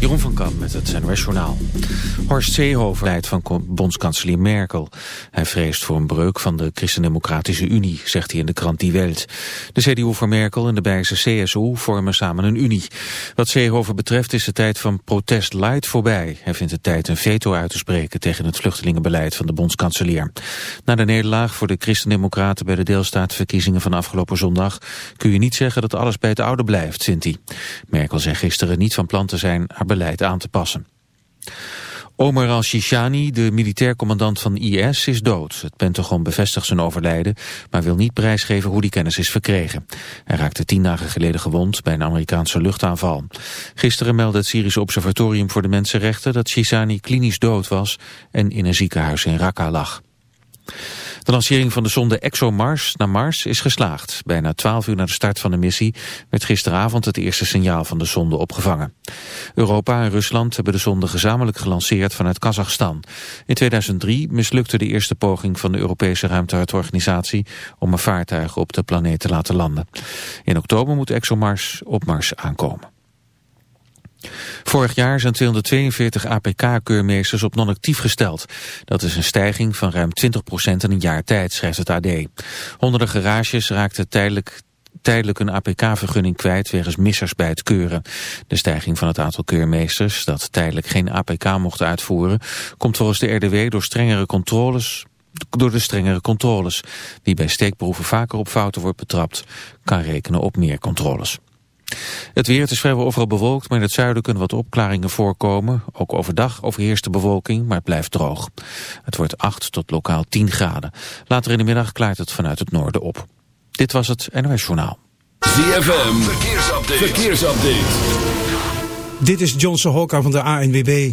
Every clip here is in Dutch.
Jeroen van Kamp met het NOS Journaal. Horst Seehofer leidt van bondskanselier Merkel. Hij vreest voor een breuk van de Christendemocratische Unie, zegt hij in de krant Die Welt. De CDU voor Merkel en de Bijse CSU vormen samen een unie. Wat Seehofer betreft is de tijd van protest light voorbij. Hij vindt het tijd een veto uit te spreken tegen het vluchtelingenbeleid van de bondskanselier. Na de nederlaag voor de Christendemocraten bij de deelstaatverkiezingen van afgelopen zondag kun je niet zeggen dat alles bij het oude blijft, vindt hij. Merkel zei gisteren niet van plan te haar beleid aan te passen. Omar al-Shishani, de militair commandant van IS, is dood. Het Pentagon bevestigt zijn overlijden, maar wil niet prijsgeven hoe die kennis is verkregen. Hij raakte tien dagen geleden gewond bij een Amerikaanse luchtaanval. Gisteren meldde het Syrische Observatorium voor de Mensenrechten dat Shishani klinisch dood was en in een ziekenhuis in Raqqa lag. De lancering van de zonde ExoMars naar Mars is geslaagd. Bijna 12 uur na de start van de missie werd gisteravond het eerste signaal van de zonde opgevangen. Europa en Rusland hebben de zonde gezamenlijk gelanceerd vanuit Kazachstan. In 2003 mislukte de eerste poging van de Europese ruimtevaartorganisatie om een vaartuig op de planeet te laten landen. In oktober moet ExoMars op Mars aankomen. Vorig jaar zijn 242 APK-keurmeesters op non-actief gesteld. Dat is een stijging van ruim 20% in een jaar tijd, schrijft het AD. Honderden garages raakten tijdelijk tijdelijk een APK-vergunning kwijt wegens missers bij het keuren. De stijging van het aantal keurmeesters dat tijdelijk geen APK mochten uitvoeren... komt volgens de RDW door strengere controles door de strengere controles. Wie bij steekproeven vaker op fouten wordt betrapt, kan rekenen op meer controles. Het weer, het is vrijwel overal bewolkt, maar in het zuiden kunnen wat opklaringen voorkomen. Ook overdag overheerst de bewolking, maar het blijft droog. Het wordt 8 tot lokaal 10 graden. Later in de middag klaart het vanuit het noorden op. Dit was het NOS Journaal. ZFM, verkeersupdate. verkeersupdate. Dit is Johnson Hokka van de ANWB.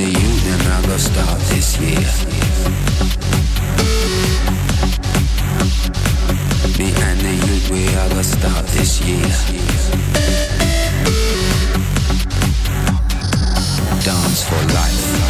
And the union are gonna start this year. Me and the youth, we are gonna start this year. Dance for life.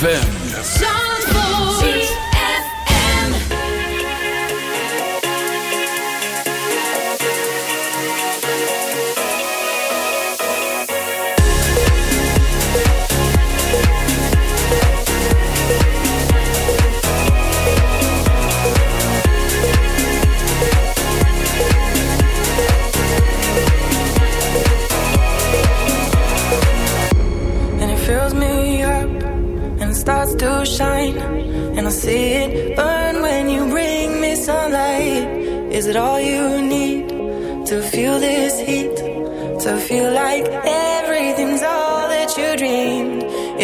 ZFM.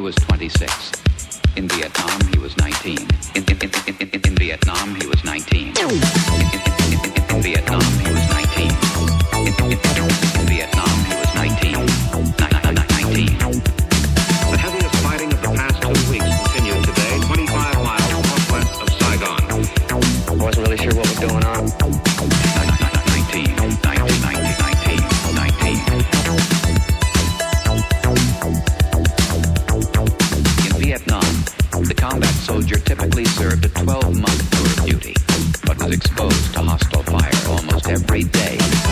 was days.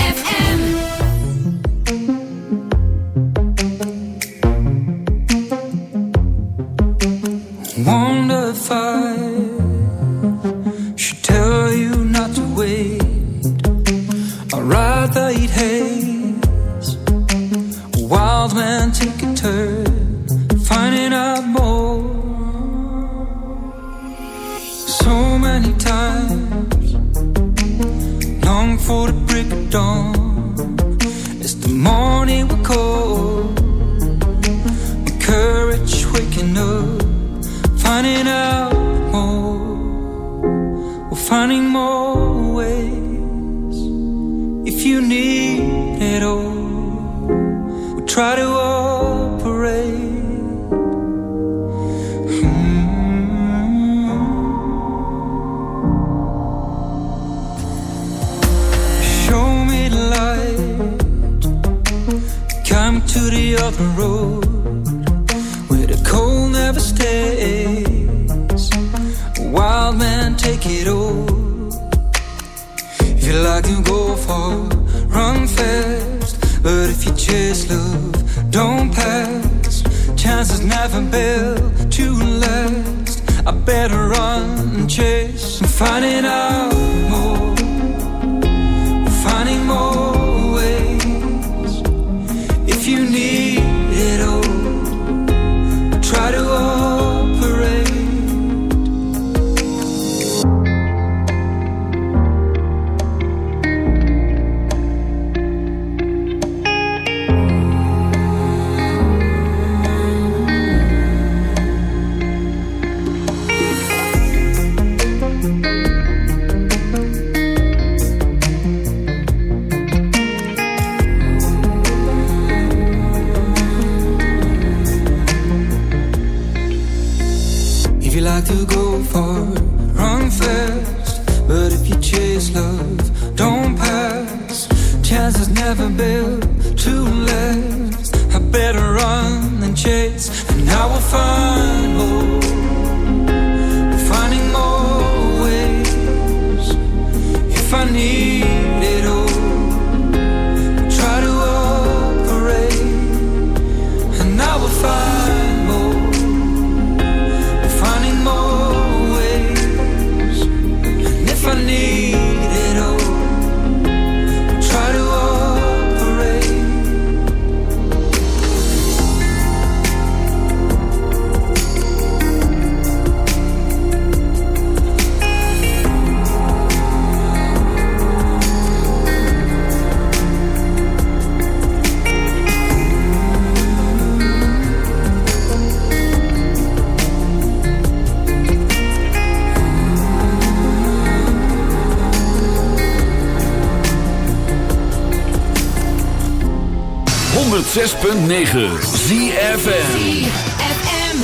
106.9 ZFN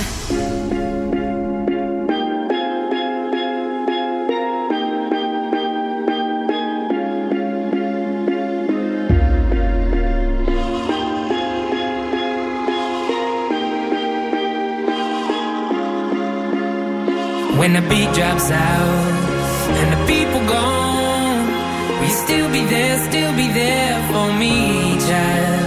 When the beat drops out and the people gone, will you still be there, still be there for me, child?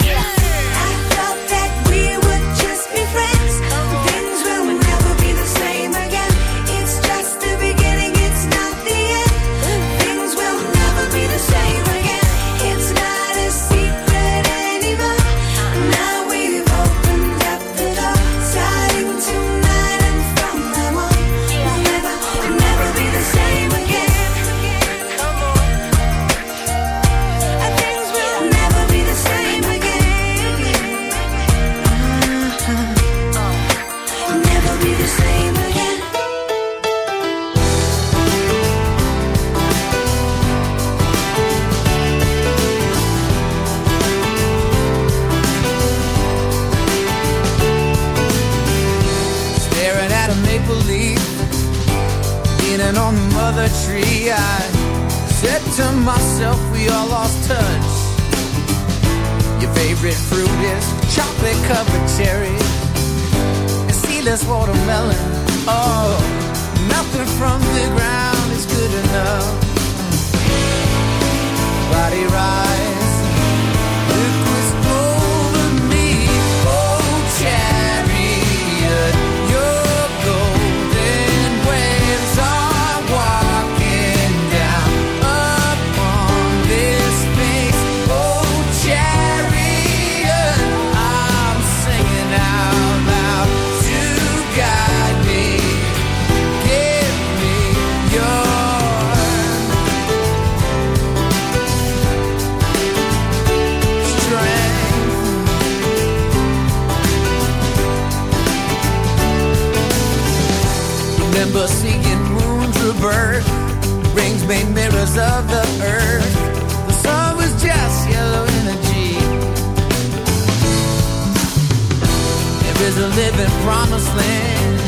even promised land,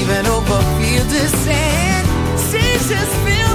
even over fields of sand. Seas just fill